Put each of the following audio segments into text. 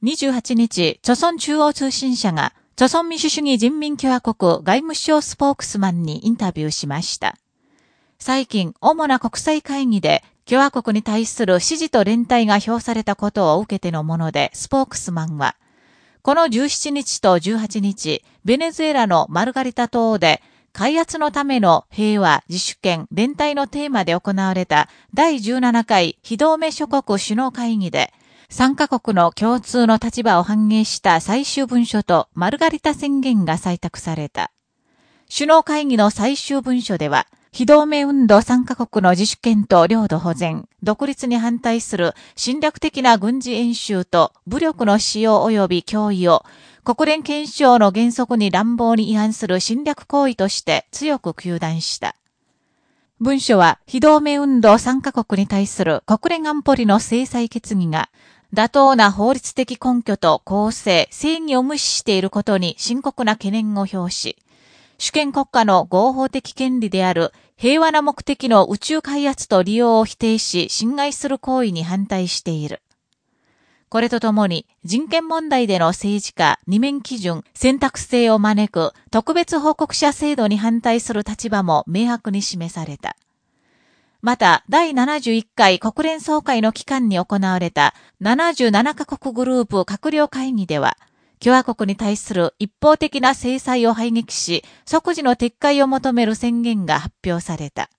28日、朝鮮中央通信社が、朝鮮民主主義人民共和国外務省スポークスマンにインタビューしました。最近、主な国際会議で、共和国に対する支持と連帯が表されたことを受けてのもので、スポークスマンは、この17日と18日、ベネズエラのマルガリタ島で、開発のための平和、自主権、連帯のテーマで行われた第17回非同盟諸国首脳会議で、参加国の共通の立場を反映した最終文書とマルガリタ宣言が採択された。首脳会議の最終文書では、非同盟運動参加国の自主権と領土保全、独立に反対する侵略的な軍事演習と武力の使用及び脅威を国連憲章の原則に乱暴に違反する侵略行為として強く求断した。文書は非同盟運動参加国に対する国連安保理の制裁決議が妥当な法律的根拠と公正、正義を無視していることに深刻な懸念を表し、主権国家の合法的権利である平和な目的の宇宙開発と利用を否定し、侵害する行為に反対している。これとともに、人権問題での政治家、二面基準、選択性を招く特別報告者制度に反対する立場も明白に示された。また、第71回国連総会の期間に行われた77カ国グループ閣僚会議では、共和国に対する一方的な制裁を排撃し、即時の撤回を求める宣言が発表された。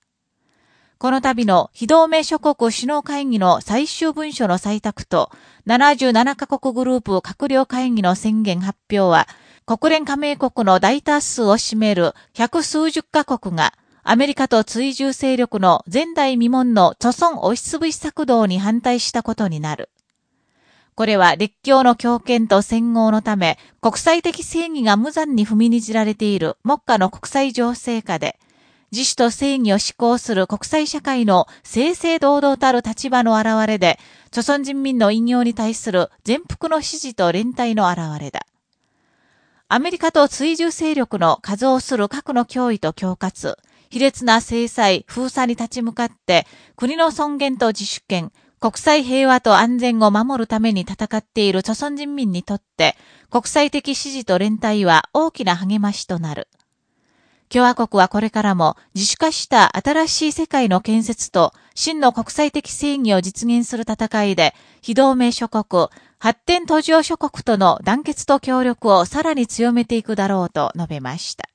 この度の非同盟諸国首脳会議の最終文書の採択と、77カ国グループ閣僚会議の宣言発表は、国連加盟国の大多数を占める百数十カ国がアメリカと追従勢力の前代未聞の著村押しつぶし策動に反対したことになる。これは列強の強権と戦後のため、国際的正義が無残に踏みにじられている目下の国際情勢下で、自主と正義を施行する国際社会の正々堂々たる立場の表れで、著村人民の引用に対する全幅の支持と連帯の表れだ。アメリカと追従勢力の数をする核の脅威と恐喝、卑劣な制裁、封鎖に立ち向かって、国の尊厳と自主権、国際平和と安全を守るために戦っている著存人民にとって、国際的支持と連帯は大きな励ましとなる。共和国はこれからも自主化した新しい世界の建設と真の国際的正義を実現する戦いで、非同盟諸国、発展途上諸国との団結と協力をさらに強めていくだろうと述べました。